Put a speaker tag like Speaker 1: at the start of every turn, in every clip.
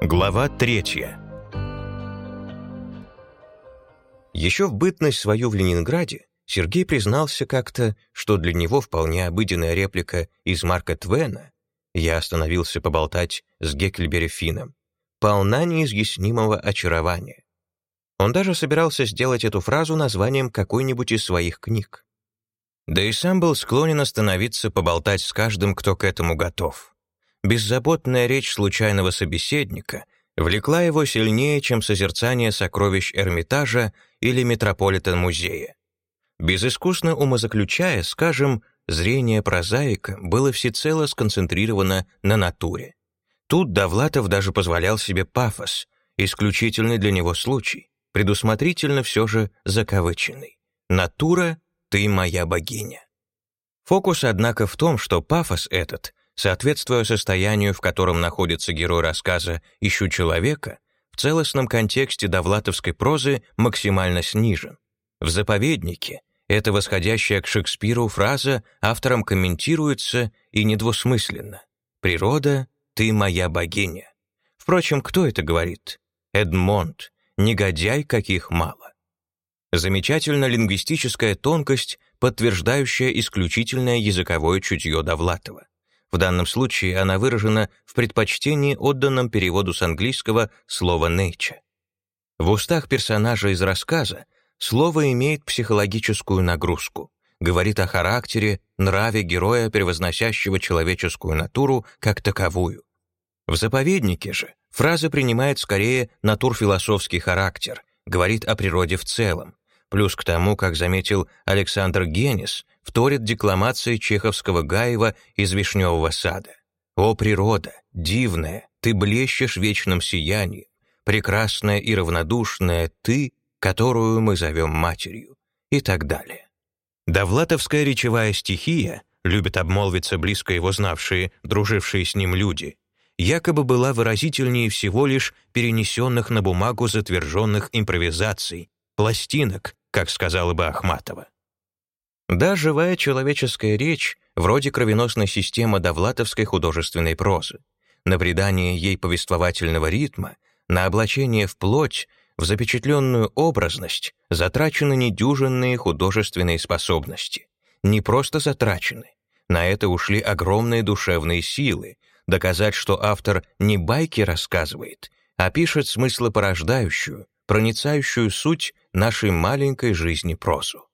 Speaker 1: Глава третья. Еще в бытность свою в Ленинграде Сергей признался как-то, что для него вполне обыденная реплика из Марка Твена «Я остановился поболтать с Геккельбери Финном» полна неизъяснимого очарования. Он даже собирался сделать эту фразу названием какой-нибудь из своих книг. Да и сам был склонен остановиться поболтать с каждым, кто к этому готов. Беззаботная речь случайного собеседника влекла его сильнее, чем созерцание сокровищ Эрмитажа или Метрополитен-музея. Безыскусно умозаключая, скажем, зрение прозаика было всецело сконцентрировано на натуре. Тут Довлатов даже позволял себе пафос, исключительный для него случай, предусмотрительно все же закавыченный. «Натура, ты моя богиня». Фокус, однако, в том, что пафос этот, соответствуя состоянию, в котором находится герой рассказа «Ищу человека», в целостном контексте довлатовской прозы максимально снижен. В «Заповеднике» эта восходящая к Шекспиру фраза автором комментируется и недвусмысленно. «Природа, ты моя богиня». Впрочем, кто это говорит? Эдмонд, негодяй, каких мало. Замечательна лингвистическая тонкость, подтверждающая исключительное языковое чутье Довлатова. В данном случае она выражена в предпочтении, отданном переводу с английского слова «nature». В устах персонажа из рассказа слово имеет психологическую нагрузку, говорит о характере, нраве героя, превозносящего человеческую натуру как таковую. В заповеднике же фраза принимает скорее натурфилософский характер, говорит о природе в целом, плюс к тому, как заметил Александр Генис, вторит декламации чеховского Гаева из «Вишневого сада». «О, природа, дивная, ты блещешь вечным сиянием, прекрасная и равнодушная ты, которую мы зовем матерью» и так далее. Довлатовская речевая стихия, любят обмолвиться близко его знавшие, дружившие с ним люди, якобы была выразительнее всего лишь перенесенных на бумагу затверженных импровизаций, пластинок, как сказала бы Ахматова. Да, живая человеческая речь, вроде кровеносной системы довлатовской художественной прозы. На придание ей повествовательного ритма, на облачение в плоть, в запечатленную образность затрачены недюжинные художественные способности. Не просто затрачены. На это ушли огромные душевные силы, доказать, что автор не байки рассказывает, а пишет смыслопорождающую, проницающую суть нашей маленькой жизни прозу.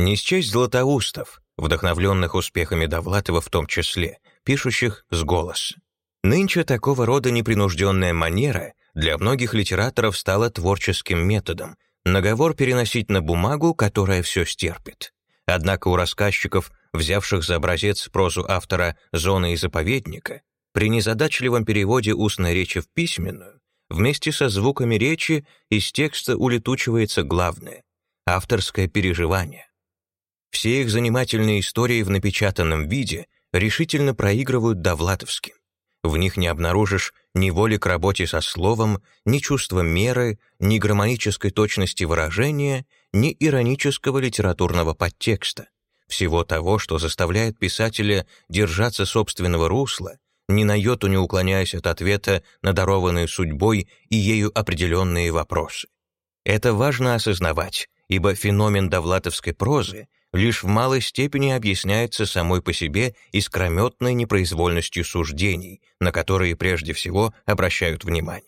Speaker 1: Не счесть златоустов, вдохновленных успехами Довлатова в том числе, пишущих с голоса. Нынче такого рода непринужденная манера для многих литераторов стала творческим методом, наговор переносить на бумагу, которая все стерпит. Однако у рассказчиков, взявших за образец прозу автора «Зоны и заповедника», при незадачливом переводе устной речи в письменную, вместе со звуками речи из текста улетучивается главное — авторское переживание. Все их занимательные истории в напечатанном виде решительно проигрывают довлатовским. В них не обнаружишь ни воли к работе со словом, ни чувства меры, ни гармонической точности выражения, ни иронического литературного подтекста, всего того, что заставляет писателя держаться собственного русла, ни на йоту не уклоняясь от ответа на дарованные судьбой и ею определенные вопросы. Это важно осознавать, ибо феномен довлатовской прозы лишь в малой степени объясняется самой по себе искрометной непроизвольностью суждений, на которые прежде всего обращают внимание.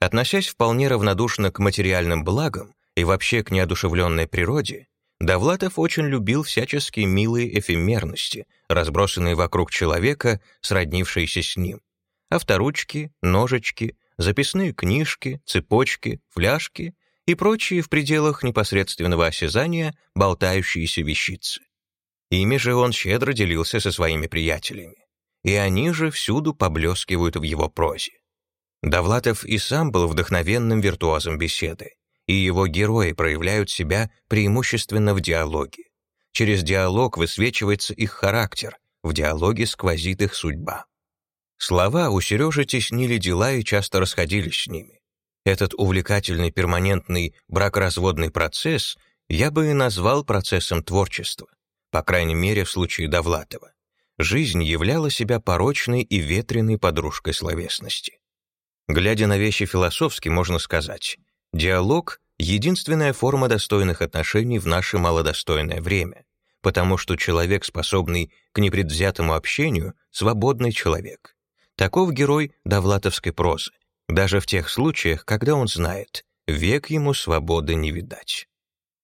Speaker 1: Относясь вполне равнодушно к материальным благам и вообще к неодушевленной природе, Довлатов очень любил всяческие милые эфемерности, разбросанные вокруг человека, сроднившиеся с ним. Авторучки, ножички, записные книжки, цепочки, фляжки и прочие в пределах непосредственного осязания болтающиеся вещицы. Ими же он щедро делился со своими приятелями, и они же всюду поблескивают в его прозе. Довлатов и сам был вдохновенным виртуозом беседы, и его герои проявляют себя преимущественно в диалоге. Через диалог высвечивается их характер, в диалоге сквозит их судьба. Слова у Сережи теснили дела и часто расходились с ними. Этот увлекательный перманентный бракоразводный процесс я бы и назвал процессом творчества, по крайней мере в случае Довлатова. Жизнь являла себя порочной и ветреной подружкой словесности. Глядя на вещи философски, можно сказать, диалог — единственная форма достойных отношений в наше малодостойное время, потому что человек, способный к непредвзятому общению, свободный человек. Таков герой довлатовской прозы, даже в тех случаях, когда он знает, век ему свободы не видать.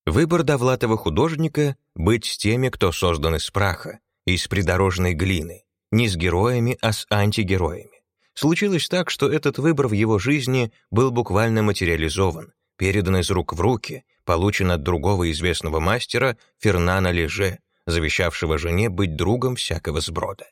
Speaker 1: Выбор Довлатова художника — быть с теми, кто создан из праха, из придорожной глины, не с героями, а с антигероями. Случилось так, что этот выбор в его жизни был буквально материализован, передан из рук в руки, получен от другого известного мастера Фернана Леже, завещавшего жене быть другом всякого сброда.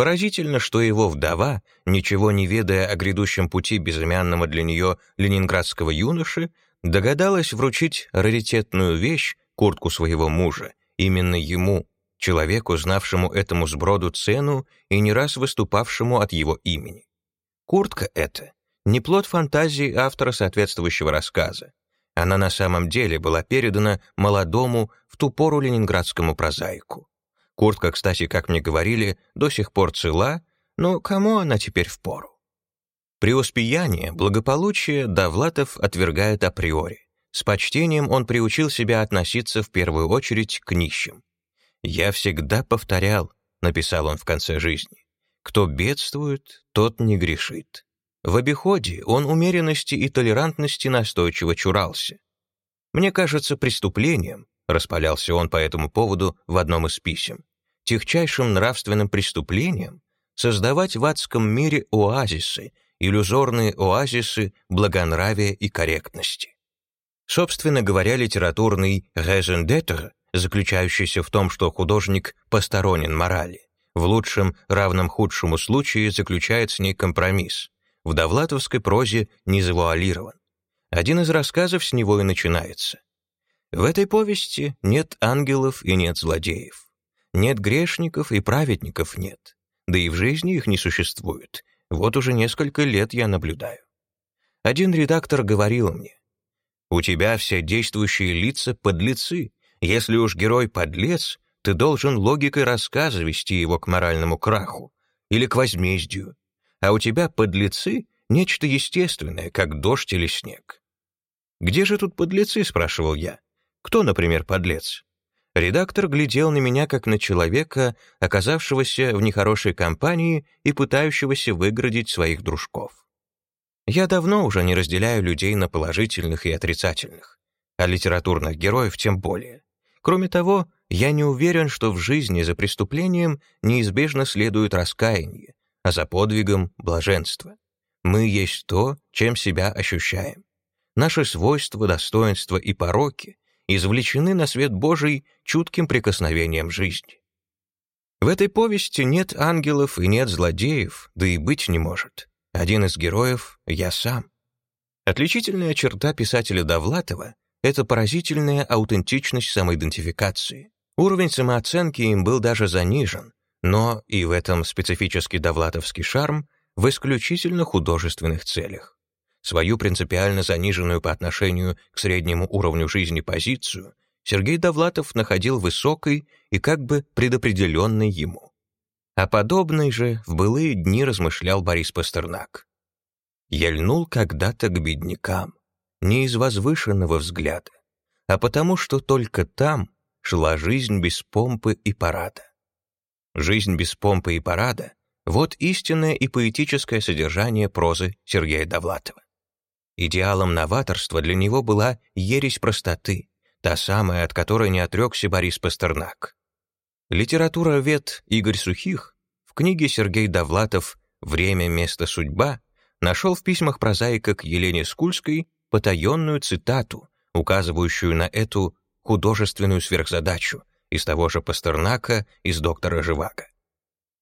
Speaker 1: Поразительно, что его вдова, ничего не ведая о грядущем пути безымянного для нее ленинградского юноши, догадалась вручить раритетную вещь, куртку своего мужа, именно ему, человеку, знавшему этому сброду цену и не раз выступавшему от его имени. Куртка эта не плод фантазии автора соответствующего рассказа. Она на самом деле была передана молодому в ту пору ленинградскому прозаику. Куртка, кстати, как мне говорили, до сих пор цела, но кому она теперь впору? Преуспеяние, благополучие Довлатов отвергает априори. С почтением он приучил себя относиться в первую очередь к нищим. «Я всегда повторял», — написал он в конце жизни, «кто бедствует, тот не грешит». В обиходе он умеренности и толерантности настойчиво чурался. «Мне кажется преступлением», — распалялся он по этому поводу в одном из писем, «техчайшим нравственным преступлением создавать в адском мире оазисы, иллюзорные оазисы благонравия и корректности. Собственно говоря, литературный «raison d'être», заключающийся в том, что художник посторонен морали, в лучшем, равном худшему случае заключает с ней компромисс. В довлатовской прозе не завуалирован. Один из рассказов с него и начинается. В этой повести нет ангелов и нет злодеев. Нет грешников и праведников нет. Да и в жизни их не существует, вот уже несколько лет я наблюдаю. Один редактор говорил мне, «У тебя все действующие лица — подлецы. Если уж герой — подлец, ты должен логикой рассказа вести его к моральному краху или к возмездию. А у тебя подлецы — нечто естественное, как дождь или снег». «Где же тут подлецы?» — спрашивал я. «Кто, например, подлец?» Редактор глядел на меня как на человека, оказавшегося в нехорошей компании и пытающегося выградить своих дружков. Я давно уже не разделяю людей на положительных и отрицательных, а литературных героев тем более. Кроме того, я не уверен, что в жизни за преступлением неизбежно следует раскаяние, а за подвигом — блаженство. Мы есть то, чем себя ощущаем. Наши свойства, достоинства и пороки извлечены на свет Божий чутким прикосновением жизни. В этой повести нет ангелов и нет злодеев, да и быть не может. Один из героев — я сам. Отличительная черта писателя Довлатова — это поразительная аутентичность самоидентификации. Уровень самооценки им был даже занижен, но и в этом специфический довлатовский шарм в исключительно художественных целях свою принципиально заниженную по отношению к среднему уровню жизни позицию Сергей Довлатов находил высокой и как бы предопределенной ему. О подобной же в былые дни размышлял Борис Пастернак. «Я льнул когда-то к беднякам, не из возвышенного взгляда, а потому что только там шла жизнь без помпы и парада. Жизнь без помпы и парада — вот истинное и поэтическое содержание прозы Сергея Довлатова. Идеалом новаторства для него была ересь простоты, та самая, от которой не отрекся Борис Пастернак. Литературовед Игорь Сухих в книге Сергей Довлатов «Время, место, судьба» нашел в письмах прозаика к Елене Скульской потаенную цитату, указывающую на эту художественную сверхзадачу из того же Пастернака, из доктора Живаго.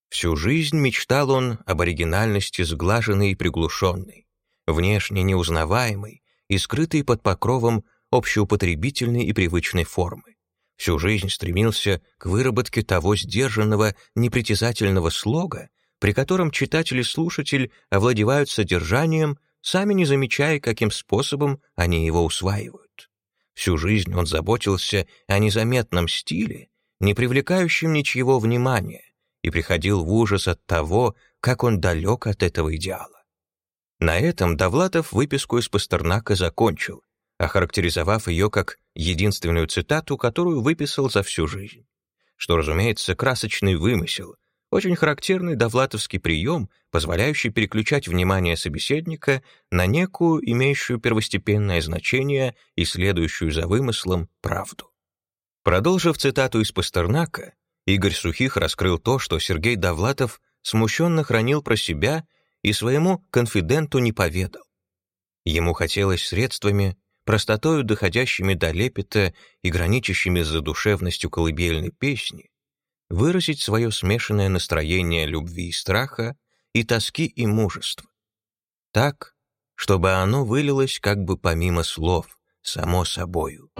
Speaker 1: Всю жизнь мечтал он об оригинальности сглаженной и приглушенной, внешне неузнаваемый и скрытый под покровом общеупотребительной и привычной формы. Всю жизнь стремился к выработке того сдержанного, непритязательного слога, при котором читатель и слушатель овладевают содержанием, сами не замечая, каким способом они его усваивают. Всю жизнь он заботился о незаметном стиле, не привлекающем ничьего внимания, и приходил в ужас от того, как он далек от этого идеала. На этом Довлатов выписку из Пастернака закончил, охарактеризовав ее как единственную цитату, которую выписал за всю жизнь. Что, разумеется, красочный вымысел, очень характерный довлатовский прием, позволяющий переключать внимание собеседника на некую, имеющую первостепенное значение и следующую за вымыслом, правду. Продолжив цитату из Пастернака, Игорь Сухих раскрыл то, что Сергей Довлатов смущенно хранил про себя и своему конфиденту не поведал. Ему хотелось средствами, простотою доходящими до лепета и граничащими с задушевностью колыбельной песни, выразить свое смешанное настроение любви и страха, и тоски и мужества. Так, чтобы оно вылилось как бы помимо слов, само собою.